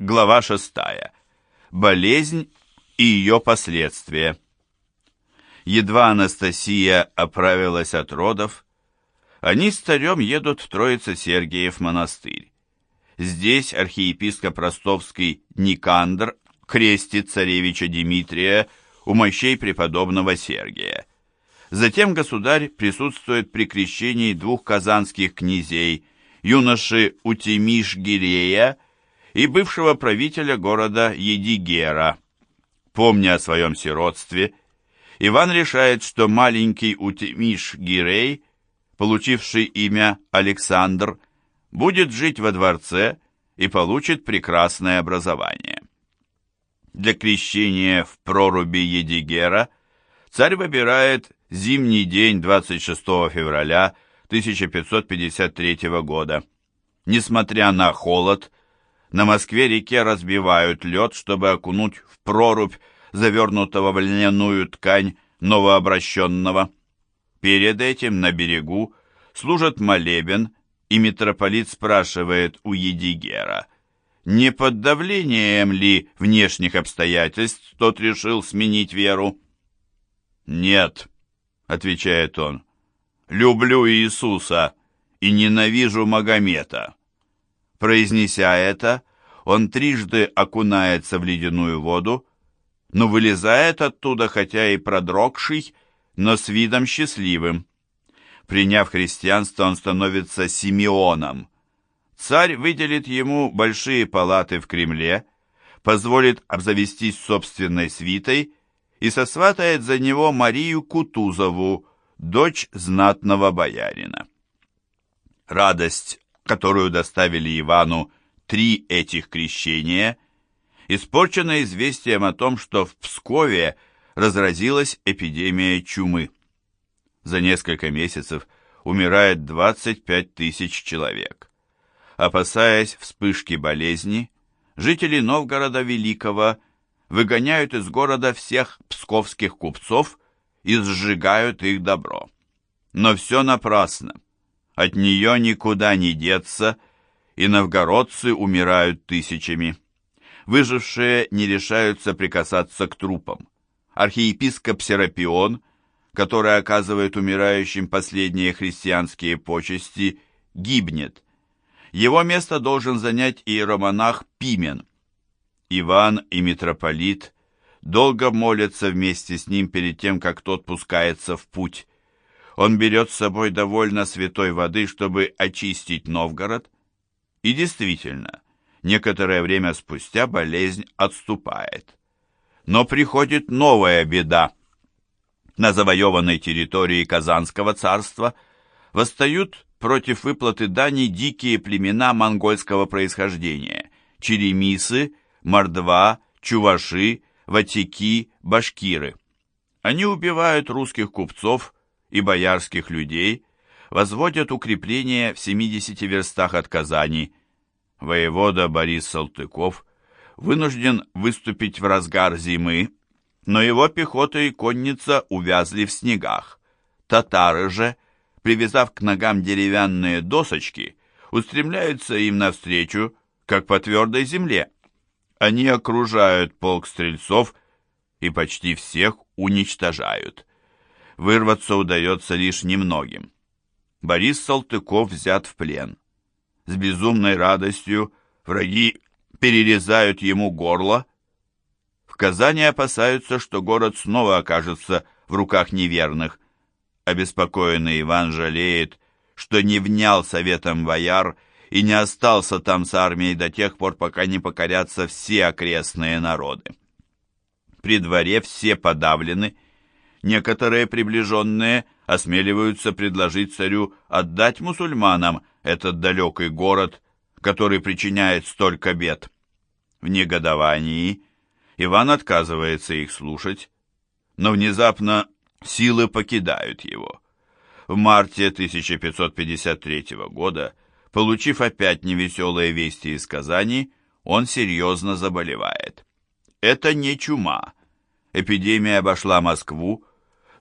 Глава 6. Болезнь и ее последствия. Едва Анастасия оправилась от родов, они с царем едут в Троице-Сергиев монастырь. Здесь архиепископ ростовский Никандр крестит царевича Дмитрия у мощей преподобного Сергия. Затем государь присутствует при крещении двух казанских князей, юноши Утимиш-Гирея и бывшего правителя города Едигера. Помня о своем сиротстве, Иван решает, что маленький Утимиш-Гирей, получивший имя Александр, будет жить во дворце и получит прекрасное образование. Для крещения в проруби Едигера царь выбирает зимний день 26 февраля 1553 года. Несмотря на холод, на Москве-реке разбивают лед, чтобы окунуть в прорубь завернутого в льняную ткань новообращенного. Перед этим на берегу служат молебен, и митрополит спрашивает у Едигера, не под давлением ли внешних обстоятельств тот решил сменить веру? «Нет», — отвечает он, — «люблю Иисуса и ненавижу Магомета». Произнеся это, он трижды окунается в ледяную воду, но вылезает оттуда, хотя и продрогший, но с видом счастливым. Приняв христианство, он становится Симеоном. Царь выделит ему большие палаты в Кремле, позволит обзавестись собственной свитой и сосватает за него Марию Кутузову, дочь знатного боярина. Радость которую доставили Ивану три этих крещения, испорчена известием о том, что в Пскове разразилась эпидемия чумы. За несколько месяцев умирает 25 тысяч человек. Опасаясь вспышки болезни, жители Новгорода Великого выгоняют из города всех псковских купцов и сжигают их добро. Но все напрасно. От нее никуда не деться, и новгородцы умирают тысячами. Выжившие не решаются прикасаться к трупам. Архиепископ Серапион, который оказывает умирающим последние христианские почести, гибнет. Его место должен занять иеромонах Пимен. Иван и митрополит долго молятся вместе с ним перед тем, как тот пускается в путь он берет с собой довольно святой воды, чтобы очистить Новгород. И действительно, некоторое время спустя болезнь отступает. Но приходит новая беда. На завоеванной территории Казанского царства восстают против выплаты дани дикие племена монгольского происхождения – черемисы, мордва, чуваши, ватики, башкиры. Они убивают русских купцов, и боярских людей возводят укрепления в 70 верстах от Казани. Воевода Борис Салтыков вынужден выступить в разгар зимы, но его пехота и конница увязли в снегах. Татары же, привязав к ногам деревянные досочки, устремляются им навстречу, как по твердой земле. Они окружают полк стрельцов и почти всех уничтожают вырваться удается лишь немногим. Борис Салтыков взят в плен. С безумной радостью враги перерезают ему горло. В Казани опасаются, что город снова окажется в руках неверных. Обеспокоенный Иван жалеет, что не внял советом бояр и не остался там с армией до тех пор, пока не покорятся все окрестные народы. При дворе все подавлены, Некоторые приближенные осмеливаются предложить царю отдать мусульманам этот далекий город, который причиняет столько бед. В негодовании Иван отказывается их слушать, но внезапно силы покидают его. В марте 1553 года, получив опять невеселые вести из Казани, он серьезно заболевает. Это не чума. Эпидемия обошла Москву,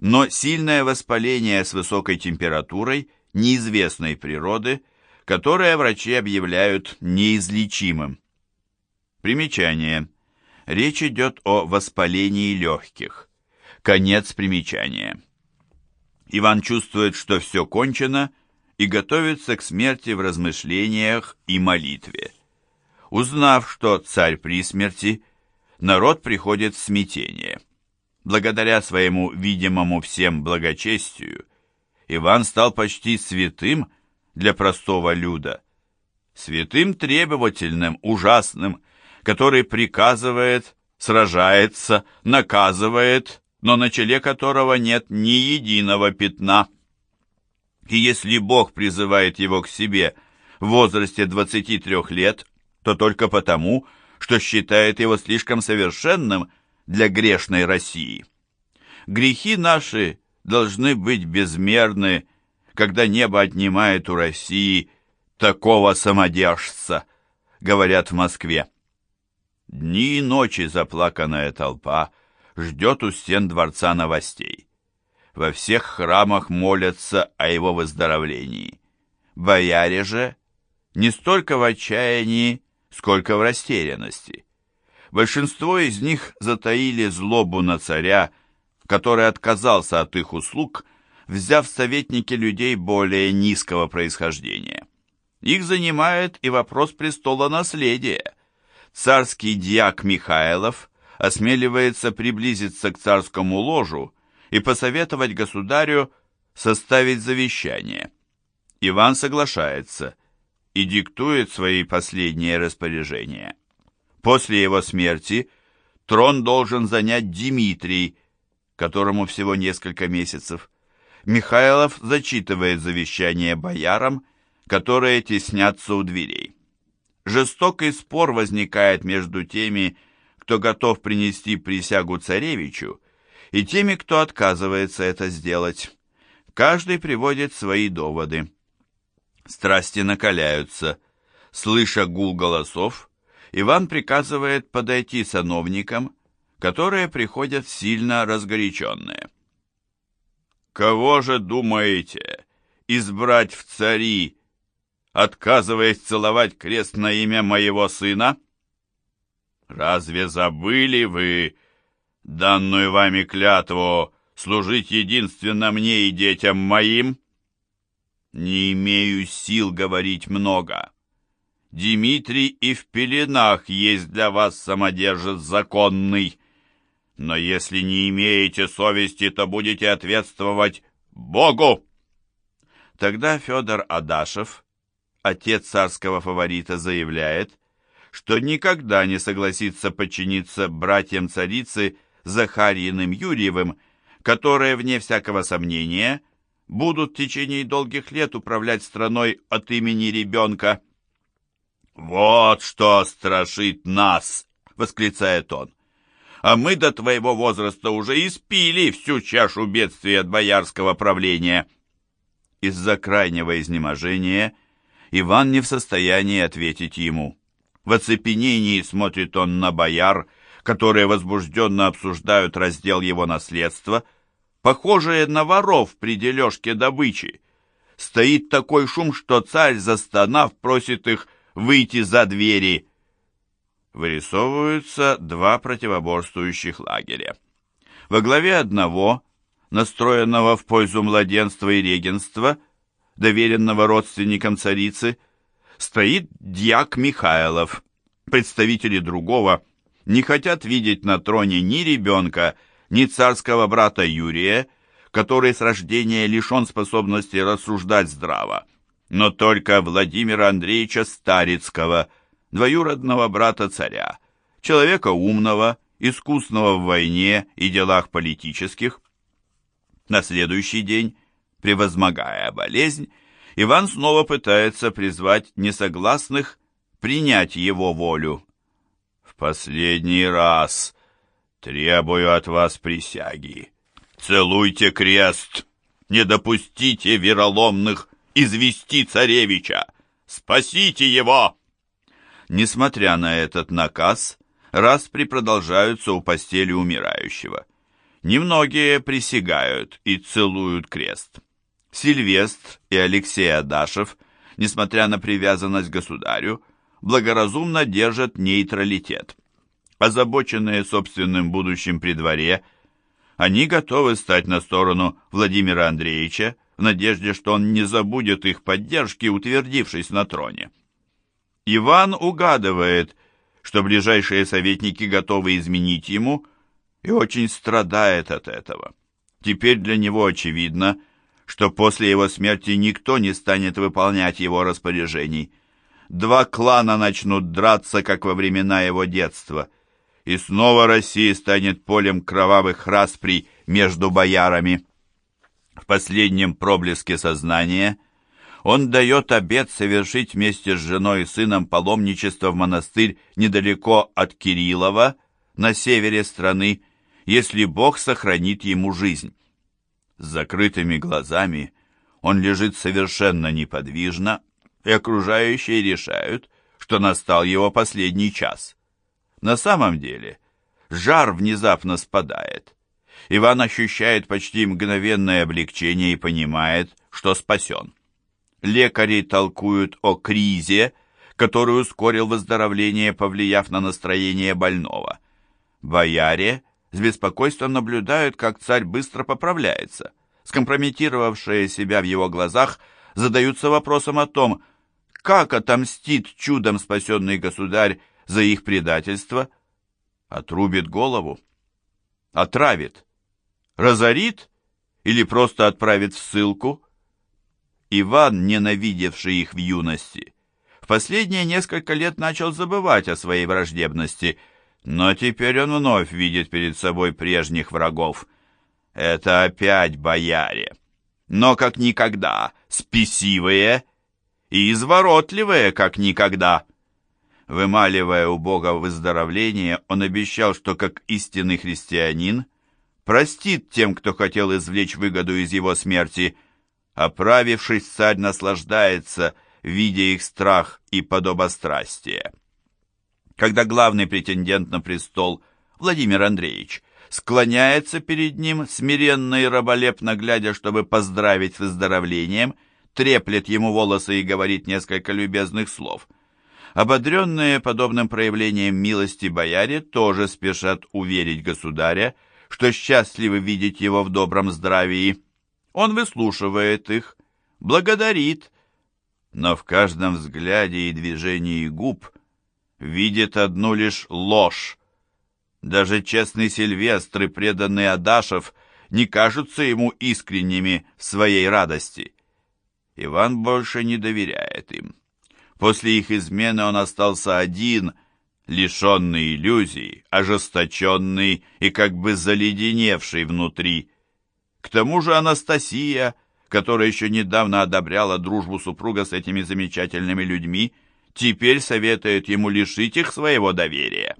но сильное воспаление с высокой температурой неизвестной природы, которое врачи объявляют неизлечимым. Примечание. Речь идет о воспалении легких. Конец примечания. Иван чувствует, что все кончено, и готовится к смерти в размышлениях и молитве. Узнав, что царь при смерти, народ приходит в смятение. Благодаря своему видимому всем благочестию, Иван стал почти святым для простого люда, святым требовательным, ужасным, который приказывает, сражается, наказывает, но на челе которого нет ни единого пятна. И если Бог призывает его к себе в возрасте 23 лет, то только потому, что считает его слишком совершенным для грешной России. Грехи наши должны быть безмерны, когда небо отнимает у России такого самодержца, говорят в Москве. Дни и ночи заплаканная толпа ждет у стен дворца новостей. Во всех храмах молятся о его выздоровлении. Бояре же не столько в отчаянии, сколько в растерянности. Большинство из них затаили злобу на царя, который отказался от их услуг, взяв советники людей более низкого происхождения. Их занимает и вопрос престола наследия. Царский дьяк Михайлов осмеливается приблизиться к царскому ложу и посоветовать государю составить завещание. Иван соглашается и диктует свои последние распоряжения. После его смерти трон должен занять Дмитрий, которому всего несколько месяцев. Михайлов зачитывает завещание боярам, которые теснятся у дверей. Жестокий спор возникает между теми, кто готов принести присягу царевичу, и теми, кто отказывается это сделать. Каждый приводит свои доводы. Страсти накаляются. Слыша гул голосов, Иван приказывает подойти сановникам, которые приходят сильно разгоряченные. «Кого же думаете избрать в цари, отказываясь целовать крест на имя моего сына? Разве забыли вы данную вами клятву служить единственно мне и детям моим?» «Не имею сил говорить много. Дмитрий и в пеленах есть для вас самодержец законный. Но если не имеете совести, то будете ответствовать Богу. Тогда Федор Адашев, отец царского фаворита, заявляет, что никогда не согласится подчиниться братьям царицы Захарьиным Юрьевым, которые, вне всякого сомнения, будут в течение долгих лет управлять страной от имени ребенка. «Вот что страшит нас!» — восклицает он. «А мы до твоего возраста уже испили всю чашу бедствий от боярского правления». Из-за крайнего изнеможения Иван не в состоянии ответить ему. В оцепенении смотрит он на бояр, которые возбужденно обсуждают раздел его наследства, похожие на воров при дележке добычи. Стоит такой шум, что царь, застонав, просит их выйти за двери. Вырисовываются два противоборствующих лагеря. Во главе одного, настроенного в пользу младенства и регенства, доверенного родственникам царицы, стоит дьяк Михайлов. Представители другого не хотят видеть на троне ни ребенка, ни царского брата Юрия, который с рождения лишен способности рассуждать здраво но только Владимира Андреевича Старицкого, двоюродного брата царя, человека умного, искусного в войне и делах политических. На следующий день, превозмогая болезнь, Иван снова пытается призвать несогласных принять его волю. «В последний раз требую от вас присяги. Целуйте крест, не допустите вероломных извести царевича! Спасите его!» Несмотря на этот наказ, распри продолжаются у постели умирающего. Немногие присягают и целуют крест. Сильвестр и Алексей Адашев, несмотря на привязанность к государю, благоразумно держат нейтралитет. Озабоченные собственным будущим при дворе, они готовы стать на сторону Владимира Андреевича в надежде, что он не забудет их поддержки, утвердившись на троне. Иван угадывает, что ближайшие советники готовы изменить ему, и очень страдает от этого. Теперь для него очевидно, что после его смерти никто не станет выполнять его распоряжений. Два клана начнут драться, как во времена его детства, и снова Россия станет полем кровавых расприй между боярами. В последнем проблеске сознания он дает обет совершить вместе с женой и сыном паломничество в монастырь недалеко от Кириллова, на севере страны, если Бог сохранит ему жизнь. С закрытыми глазами он лежит совершенно неподвижно, и окружающие решают, что настал его последний час. На самом деле, жар внезапно спадает. Иван ощущает почти мгновенное облегчение и понимает, что спасен. Лекари толкуют о кризе, который ускорил выздоровление, повлияв на настроение больного. Бояре с беспокойством наблюдают, как царь быстро поправляется. Скомпрометировавшие себя в его глазах задаются вопросом о том, как отомстит чудом спасенный государь за их предательство? Отрубит голову? Отравит? Разорит? Или просто отправит в ссылку? Иван, ненавидевший их в юности, в последние несколько лет начал забывать о своей враждебности, но теперь он вновь видит перед собой прежних врагов. Это опять бояре, но как никогда спесивые и изворотливые, как никогда. Вымаливая у Бога выздоровление, он обещал, что как истинный христианин простит тем, кто хотел извлечь выгоду из его смерти. Оправившись, царь наслаждается, видя их страх и подобострастие. Когда главный претендент на престол, Владимир Андреевич, склоняется перед ним, смиренно и раболепно глядя, чтобы поздравить с выздоровлением, треплет ему волосы и говорит несколько любезных слов. Ободренные подобным проявлением милости бояре тоже спешат уверить государя, что счастливы видеть его в добром здравии. Он выслушивает их, благодарит, но в каждом взгляде и движении губ видит одну лишь ложь. Даже честный Сильвестр и преданный Адашев не кажутся ему искренними в своей радости. Иван больше не доверяет им. После их измены он остался один, лишенный иллюзий, ожесточенный и как бы заледеневший внутри. К тому же Анастасия, которая еще недавно одобряла дружбу супруга с этими замечательными людьми, теперь советует ему лишить их своего доверия.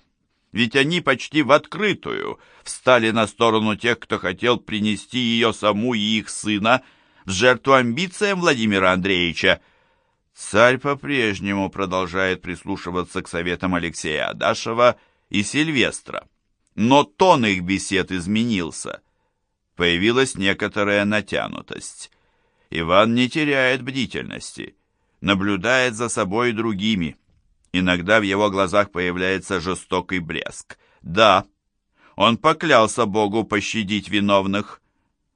Ведь они почти в открытую встали на сторону тех, кто хотел принести ее саму и их сына в жертву амбициям Владимира Андреевича. Царь по-прежнему продолжает прислушиваться к советам Алексея Адашева и Сильвестра. Но тон их бесед изменился. Появилась некоторая натянутость. Иван не теряет бдительности, наблюдает за собой и другими. Иногда в его глазах появляется жестокий блеск. Да, он поклялся Богу пощадить виновных,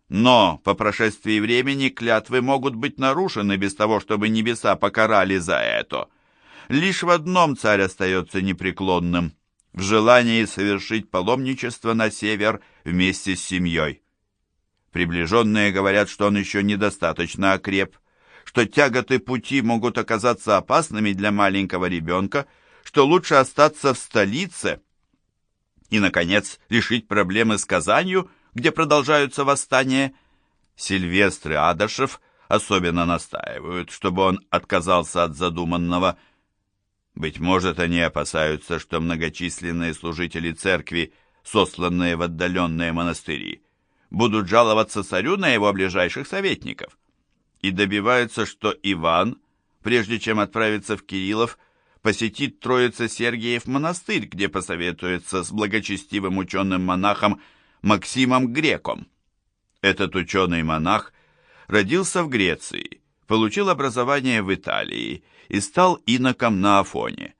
но по прошествии времени клятвы могут быть нарушены без того, чтобы небеса покарали за это. Лишь в одном царь остается непреклонным – в желании совершить паломничество на север вместе с семьей. Приближенные говорят, что он еще недостаточно окреп, что тяготы пути могут оказаться опасными для маленького ребенка, что лучше остаться в столице и, наконец, решить проблемы с Казанью – где продолжаются восстания, Сильвестр и Адашев особенно настаивают, чтобы он отказался от задуманного. Быть может, они опасаются, что многочисленные служители церкви, сосланные в отдаленные монастыри, будут жаловаться царю на его ближайших советников, и добиваются, что Иван, прежде чем отправиться в Кириллов, посетит Троице-Сергиев монастырь, где посоветуется с благочестивым ученым-монахом Максимом Греком. Этот ученый-монах родился в Греции, получил образование в Италии и стал иноком на Афоне.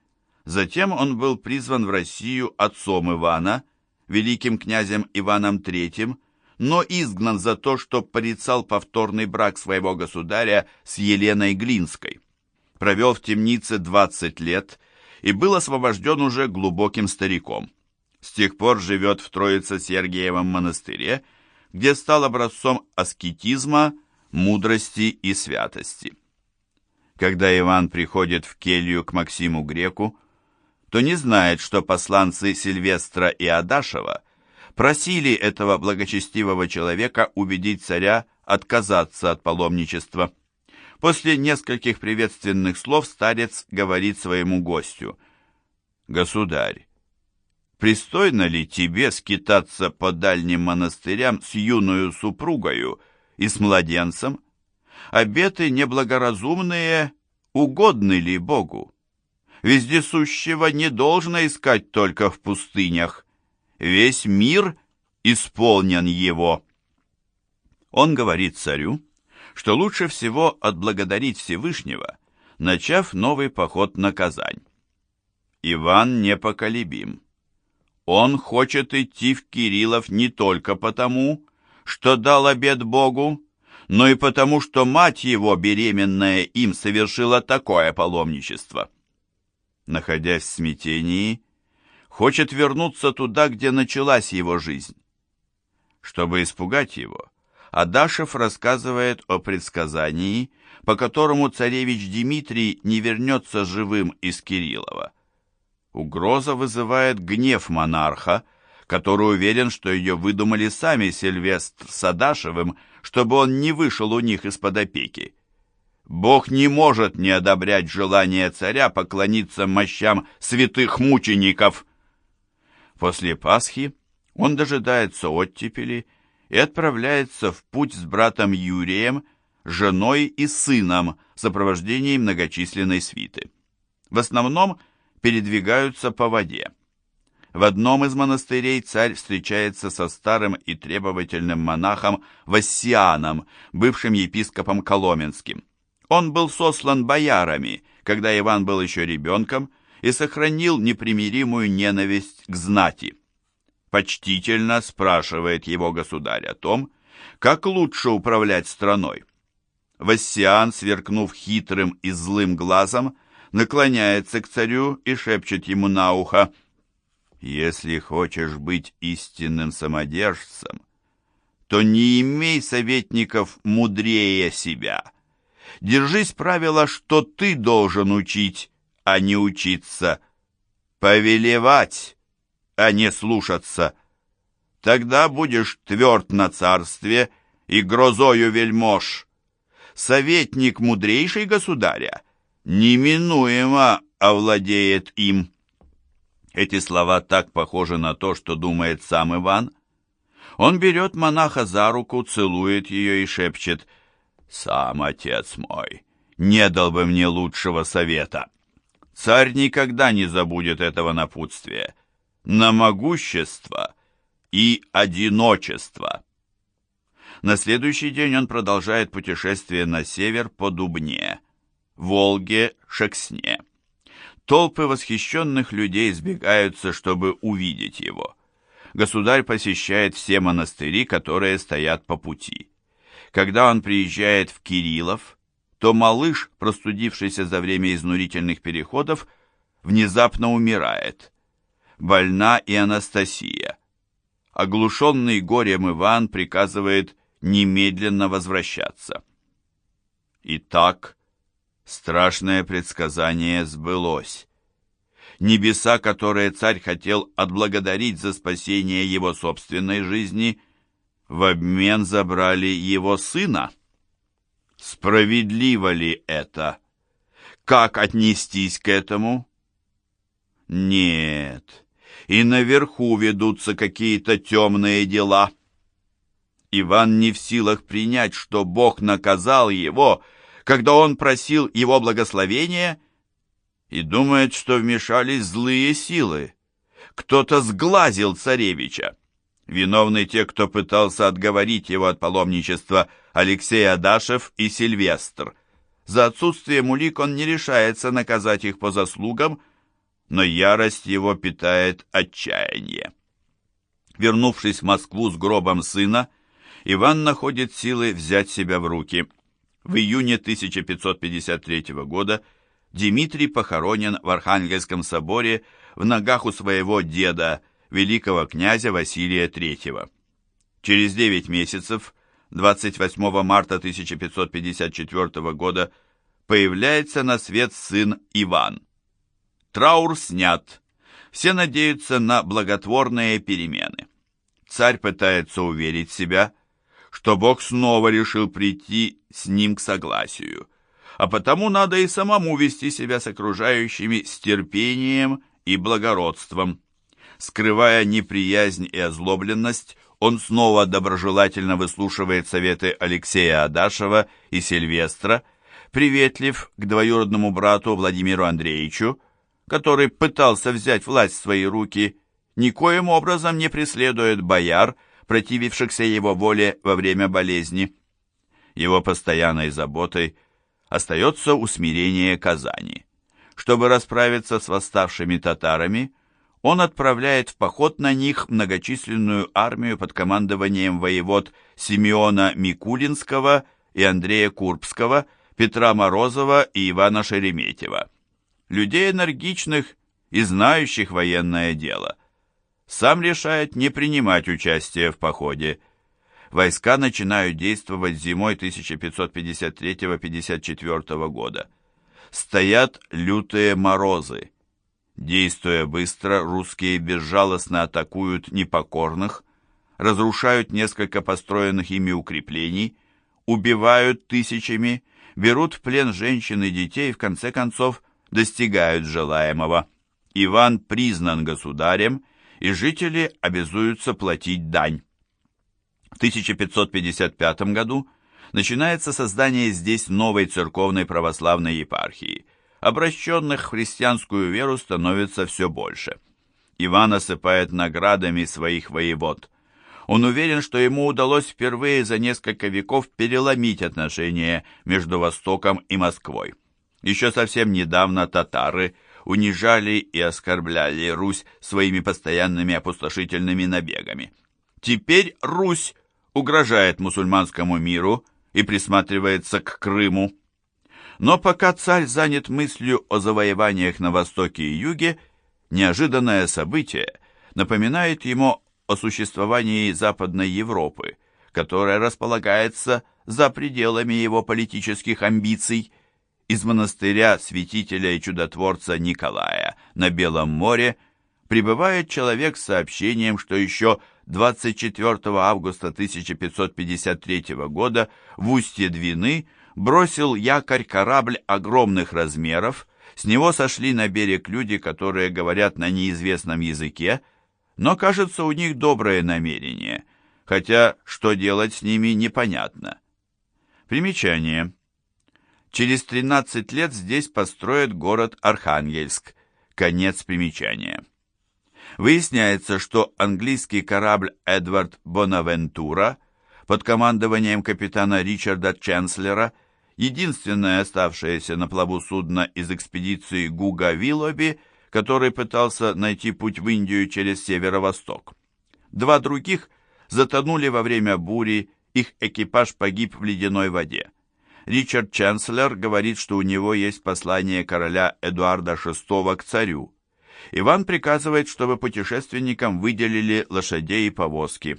Затем он был призван в Россию отцом Ивана, великим князем Иваном III, но изгнан за то, что порицал повторный брак своего государя с Еленой Глинской. Провел в темнице 20 лет и был освобожден уже глубоким стариком. С тех пор живет в Троице-Сергиевом монастыре, где стал образцом аскетизма, мудрости и святости. Когда Иван приходит в келью к Максиму Греку, то не знает, что посланцы Сильвестра и Адашева просили этого благочестивого человека убедить царя отказаться от паломничества. После нескольких приветственных слов старец говорит своему гостю, «Государь, пристойно ли тебе скитаться по дальним монастырям с юною супругою и с младенцем? Обеты неблагоразумные угодны ли Богу? Вездесущего не должно искать только в пустынях. Весь мир исполнен его. Он говорит царю, что лучше всего отблагодарить Всевышнего, начав новый поход на Казань. Иван непоколебим. Он хочет идти в Кириллов не только потому, что дал обет Богу, но и потому, что мать его, беременная им, совершила такое паломничество. Находясь в смятении, хочет вернуться туда, где началась его жизнь. Чтобы испугать его, Адашев рассказывает о предсказании, по которому царевич Дмитрий не вернется живым из Кириллова. Угроза вызывает гнев монарха, который уверен, что ее выдумали сами Сильвестр с Адашевым, чтобы он не вышел у них из-под опеки. Бог не может не одобрять желание царя поклониться мощам святых мучеников. После Пасхи он дожидается оттепели и отправляется в путь с братом Юрием, женой и сыном в сопровождении многочисленной свиты. В основном – передвигаются по воде. В одном из монастырей царь встречается со старым и требовательным монахом Вассианом, бывшим епископом Коломенским. Он был сослан боярами, когда Иван был еще ребенком, и сохранил непримиримую ненависть к знати. Почтительно спрашивает его государь о том, как лучше управлять страной. Вассиан, сверкнув хитрым и злым глазом, наклоняется к царю и шепчет ему на ухо, «Если хочешь быть истинным самодержцем, то не имей советников мудрее себя. Держись правила, что ты должен учить, а не учиться, повелевать, а не слушаться. Тогда будешь тверд на царстве и грозою вельмож. Советник мудрейший государя неминуемо овладеет им. Эти слова так похожи на то, что думает сам Иван. Он берет монаха за руку, целует ее и шепчет «Сам отец мой не дал бы мне лучшего совета. Царь никогда не забудет этого напутствия. На могущество и одиночество». На следующий день он продолжает путешествие на север по Дубне – Волге, Шексне. Толпы восхищенных людей сбегаются, чтобы увидеть его. Государь посещает все монастыри, которые стоят по пути. Когда он приезжает в Кириллов, то малыш, простудившийся за время изнурительных переходов, внезапно умирает. Больна и Анастасия. Оглушенный горем Иван приказывает немедленно возвращаться. Итак, Страшное предсказание сбылось. Небеса, которые царь хотел отблагодарить за спасение его собственной жизни, в обмен забрали его сына. Справедливо ли это? Как отнестись к этому? Нет, и наверху ведутся какие-то темные дела. Иван не в силах принять, что Бог наказал его, — когда он просил его благословения и думает, что вмешались злые силы. Кто-то сглазил царевича. Виновны те, кто пытался отговорить его от паломничества Алексей Адашев и Сильвестр. За отсутствие улик он не решается наказать их по заслугам, но ярость его питает отчаяние. Вернувшись в Москву с гробом сына, Иван находит силы взять себя в руки. В июне 1553 года Дмитрий похоронен в Архангельском соборе в ногах у своего деда, великого князя Василия III. Через 9 месяцев, 28 марта 1554 года, появляется на свет сын Иван. Траур снят. Все надеются на благотворные перемены. Царь пытается уверить себя, что Бог снова решил прийти с ним к согласию, а потому надо и самому вести себя с окружающими с терпением и благородством. Скрывая неприязнь и озлобленность, он снова доброжелательно выслушивает советы Алексея Адашева и Сильвестра, приветлив к двоюродному брату Владимиру Андреевичу, который пытался взять власть в свои руки, никоим образом не преследует бояр, противившихся его воле во время болезни. Его постоянной заботой остается усмирение Казани. Чтобы расправиться с восставшими татарами, он отправляет в поход на них многочисленную армию под командованием воевод Симеона Микулинского и Андрея Курбского, Петра Морозова и Ивана Шереметьева. Людей энергичных и знающих военное дело. Сам решает не принимать участие в походе. Войска начинают действовать зимой 1553-54 года. Стоят лютые морозы. Действуя быстро, русские безжалостно атакуют непокорных, разрушают несколько построенных ими укреплений, убивают тысячами, берут в плен женщин и детей и в конце концов достигают желаемого. Иван признан государем, и жители обязуются платить дань. В 1555 году начинается создание здесь новой церковной православной епархии. Обращенных в христианскую веру становится все больше. Иван осыпает наградами своих воевод. Он уверен, что ему удалось впервые за несколько веков переломить отношения между Востоком и Москвой. Еще совсем недавно татары унижали и оскорбляли Русь своими постоянными опустошительными набегами. Теперь Русь угрожает мусульманскому миру и присматривается к Крыму. Но пока царь занят мыслью о завоеваниях на востоке и юге, неожиданное событие напоминает ему о существовании Западной Европы, которая располагается за пределами его политических амбиций. Из монастыря святителя и чудотворца Николая на Белом море прибывает человек с сообщением, что еще 24 августа 1553 года в устье Двины бросил якорь корабль огромных размеров, с него сошли на берег люди, которые говорят на неизвестном языке, но, кажется, у них доброе намерение, хотя что делать с ними непонятно. Примечание. Через 13 лет здесь построят город Архангельск. Конец примечания. Выясняется, что английский корабль «Эдвард Бонавентура» под командованием капитана Ричарда Ченслера, единственное оставшееся на плаву судно из экспедиции Гуга Виллоби, который пытался найти путь в Индию через северо-восток. Два других затонули во время бури, их экипаж погиб в ледяной воде. Ричард Ченслер говорит, что у него есть послание короля Эдуарда VI к царю. Иван приказывает, чтобы путешественникам выделили лошадей и повозки.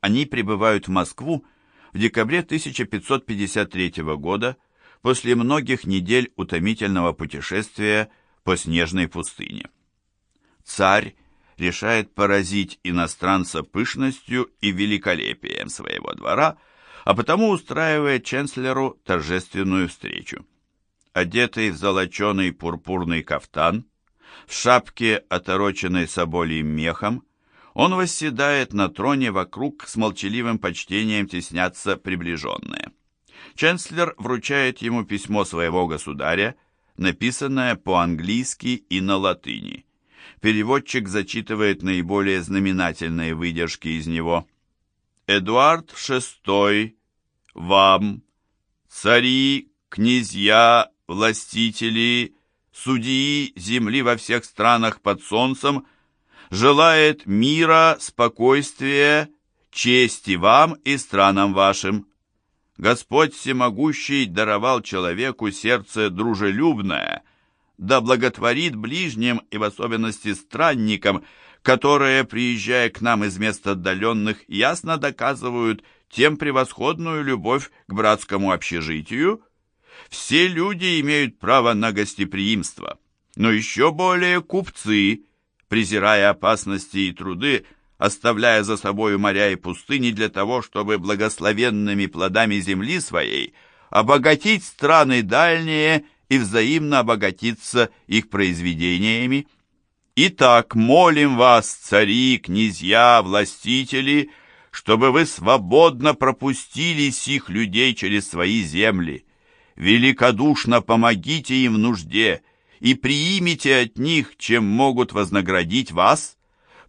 Они прибывают в Москву в декабре 1553 года после многих недель утомительного путешествия по снежной пустыне. Царь решает поразить иностранца пышностью и великолепием своего двора – а потому устраивает Ченслеру торжественную встречу. Одетый в золоченый пурпурный кафтан, в шапке, отороченной соболием мехом, он восседает на троне вокруг с молчаливым почтением теснятся приближенные. Ченслер вручает ему письмо своего государя, написанное по-английски и на латыни. Переводчик зачитывает наиболее знаменательные выдержки из него. «Эдуард VI вам, цари, князья, властители, судьи земли во всех странах под солнцем, желает мира, спокойствия, чести вам и странам вашим. Господь Всемогущий даровал человеку сердце дружелюбное, да благотворит ближним и в особенности странникам, которые, приезжая к нам из мест отдаленных, ясно доказывают тем превосходную любовь к братскому общежитию. Все люди имеют право на гостеприимство, но еще более купцы, презирая опасности и труды, оставляя за собою моря и пустыни для того, чтобы благословенными плодами земли своей обогатить страны дальние и взаимно обогатиться их произведениями. Итак, молим вас, цари, князья, властители, чтобы вы свободно пропустили сих людей через свои земли. Великодушно помогите им в нужде и приимите от них, чем могут вознаградить вас.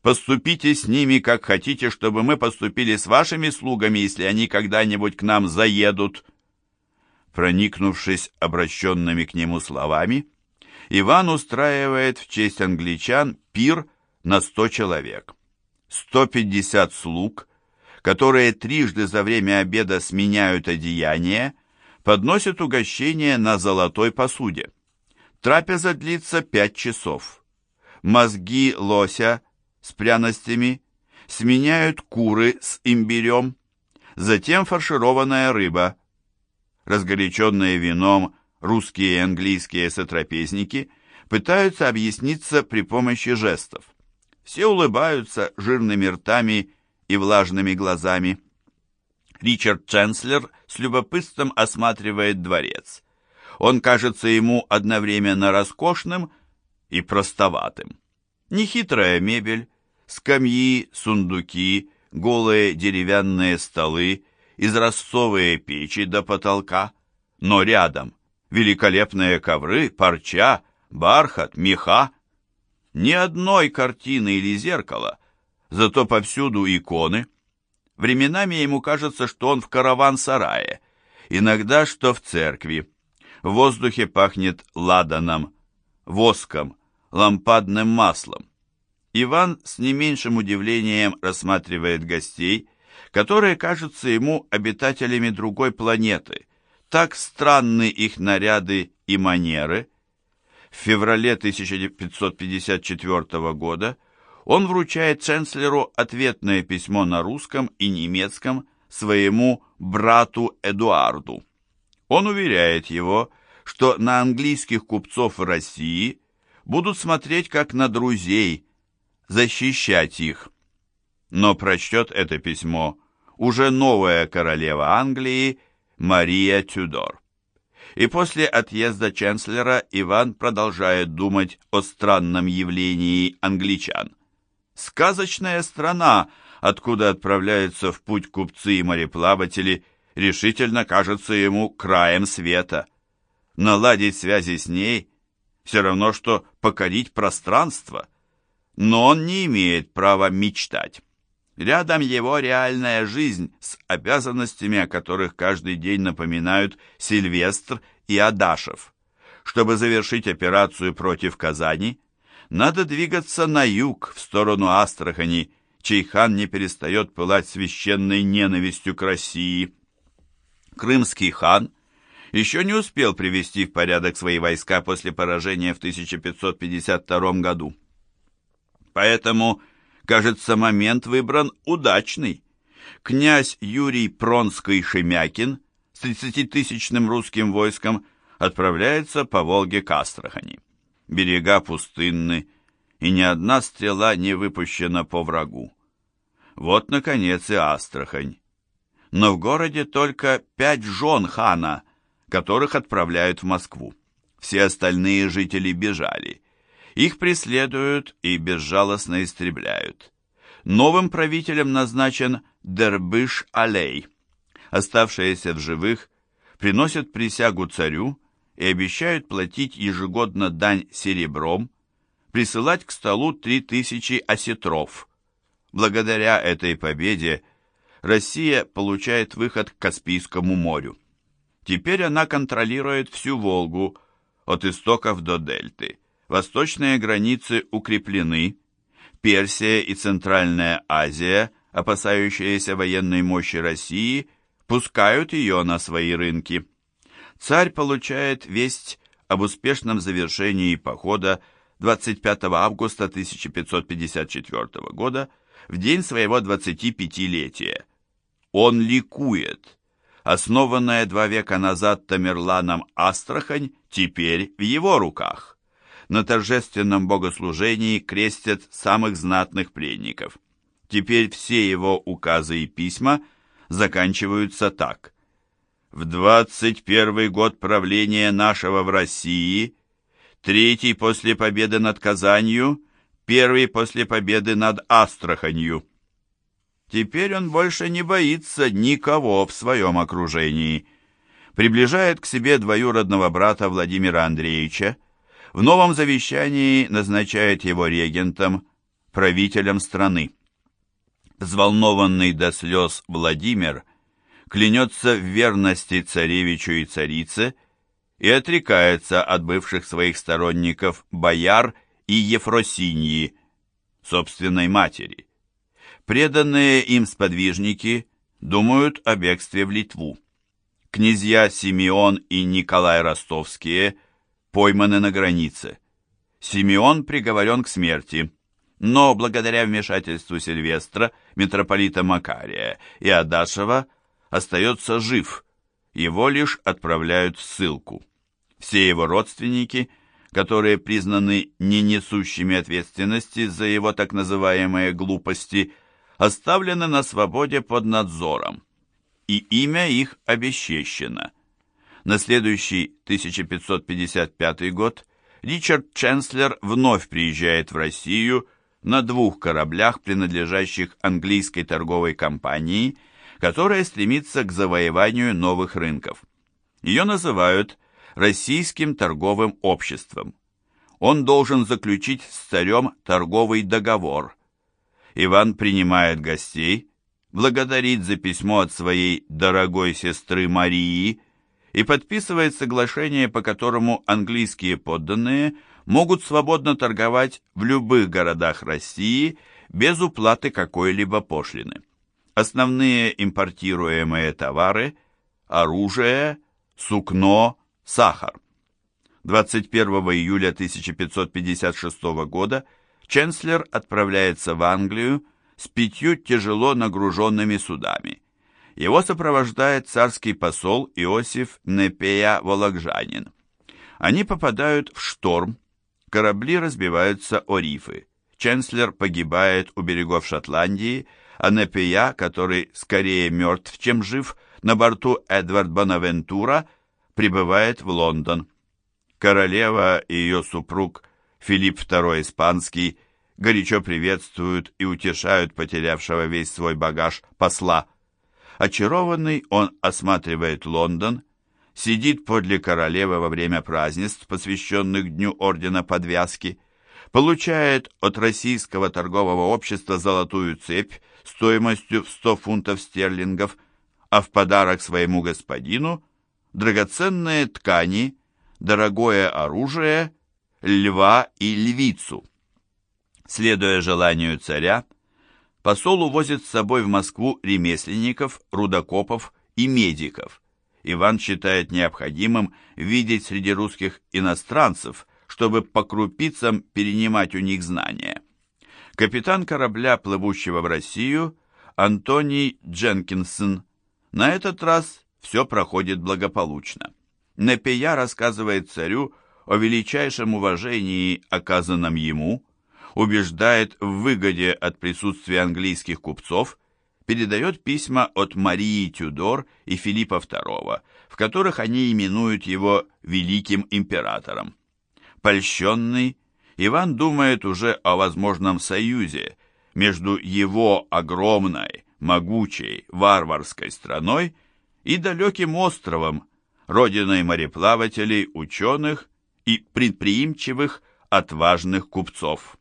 Поступите с ними, как хотите, чтобы мы поступили с вашими слугами, если они когда-нибудь к нам заедут». Проникнувшись обращенными к нему словами, Иван устраивает в честь англичан пир на сто человек. Сто пятьдесят слуг, которые трижды за время обеда сменяют одеяние, подносят угощение на золотой посуде. Трапеза длится пять часов. Мозги лося с пряностями сменяют куры с имбирем, затем фаршированная рыба. Разгоряченные вином русские и английские сотрапезники пытаются объясниться при помощи жестов. Все улыбаются жирными ртами и влажными глазами. Ричард Ченслер с любопытством осматривает дворец. Он кажется ему одновременно роскошным и простоватым. Нехитрая мебель, скамьи, сундуки, голые деревянные столы, изразцовые печи до потолка, но рядом великолепные ковры, парча, бархат, меха. Ни одной картины или зеркала, зато повсюду иконы. Временами ему кажется, что он в караван-сарае, иногда что в церкви. В воздухе пахнет ладаном, воском, лампадным маслом. Иван с не меньшим удивлением рассматривает гостей, которые кажутся ему обитателями другой планеты. Так странны их наряды и манеры. В феврале 1554 года он вручает Ченслеру ответное письмо на русском и немецком своему брату Эдуарду. Он уверяет его, что на английских купцов в России будут смотреть как на друзей, защищать их. Но прочтет это письмо уже новая королева Англии Мария Тюдор. И после отъезда Ченслера Иван продолжает думать о странном явлении англичан. Сказочная страна, откуда отправляются в путь купцы и мореплаватели, решительно кажется ему краем света. Наладить связи с ней все равно, что покорить пространство – но он не имеет права мечтать. Рядом его реальная жизнь с обязанностями, о которых каждый день напоминают Сильвестр и Адашев. Чтобы завершить операцию против Казани, надо двигаться на юг, в сторону Астрахани, чей хан не перестает пылать священной ненавистью к России. Крымский хан еще не успел привести в порядок свои войска после поражения в 1552 году. Поэтому, кажется, момент выбран удачный. Князь Юрий Пронский-Шемякин с 30-тысячным русским войском отправляется по Волге к Астрахани. Берега пустынны, и ни одна стрела не выпущена по врагу. Вот, наконец, и Астрахань. Но в городе только пять жен хана, которых отправляют в Москву. Все остальные жители бежали. Их преследуют и безжалостно истребляют. Новым правителем назначен Дербыш-Алей. Оставшиеся в живых приносят присягу царю и обещают платить ежегодно дань серебром, присылать к столу три тысячи осетров. Благодаря этой победе Россия получает выход к Каспийскому морю. Теперь она контролирует всю Волгу, от истоков до дельты. Восточные границы укреплены, Персия и Центральная Азия, опасающиеся военной мощи России, пускают ее на свои рынки. Царь получает весть об успешном завершении похода 25 августа 1554 года в день своего 25-летия. Он ликует. Основанная два века назад Тамерланом Астрахань теперь в его руках. На торжественном богослужении крестят самых знатных пленников. Теперь все его указы и письма заканчиваются так. В 21 год правления нашего в России, третий после победы над Казанью, первый после победы над Астраханью. Теперь он больше не боится никого в своем окружении. Приближает к себе двоюродного брата Владимира Андреевича, в новом завещании назначает его регентом, правителем страны. Взволнованный до слез Владимир клянется в верности царевичу и царице и отрекается от бывших своих сторонников бояр и Ефросиньи, собственной матери. Преданные им сподвижники думают о бегстве в Литву. Князья Симеон и Николай Ростовские пойманы на границе. Симеон приговорен к смерти, но благодаря вмешательству Сильвестра, митрополита Макария и Адашева остается жив, его лишь отправляют в ссылку. Все его родственники которые признаны не несущими ответственности за его так называемые глупости, оставлены на свободе под надзором, и имя их обесчещено. На следующий 1555 год Ричард Ченслер вновь приезжает в Россию на двух кораблях, принадлежащих английской торговой компании, которая стремится к завоеванию новых рынков. Ее называют Российским торговым обществом. Он должен заключить с царем торговый договор. Иван принимает гостей, благодарит за письмо от своей дорогой сестры Марии и подписывает соглашение, по которому английские подданные могут свободно торговать в любых городах России без уплаты какой-либо пошлины. Основные импортируемые товары – оружие, сукно, сахар. 21 июля 1556 года Ченслер отправляется в Англию с пятью тяжело нагруженными судами. Его сопровождает царский посол Иосиф Непея Вологжанин. Они попадают в шторм, корабли разбиваются о рифы. Ченслер погибает у берегов Шотландии, а который скорее мертв, чем жив, на борту Эдвард Бонавентура – прибывает в Лондон. Королева и ее супруг Филипп II Испанский горячо приветствуют и утешают потерявшего весь свой багаж посла. Очарованный он осматривает Лондон, сидит подле королевы во время празднеств, посвященных Дню Ордена Подвязки, получает от Российского торгового общества золотую цепь стоимостью в 100 фунтов стерлингов, а в подарок своему господину драгоценные ткани, дорогое оружие, льва и львицу. Следуя желанию царя, посол увозит с собой в Москву ремесленников, рудокопов и медиков. Иван считает необходимым видеть среди русских иностранцев, чтобы по крупицам перенимать у них знания. Капитан корабля, плывущего в Россию, Антоний Дженкинсон, на этот раз все проходит благополучно. Непея рассказывает царю о величайшем уважении, оказанном ему, убеждает в выгоде от присутствия английских купцов, передает письма от Марии Тюдор и Филиппа II, в которых они именуют его великим императором. Польщенный, Иван думает уже о возможном союзе между его огромной, могучей, варварской страной и далеким островом, родиной мореплавателей, ученых и предприимчивых, отважных купцов.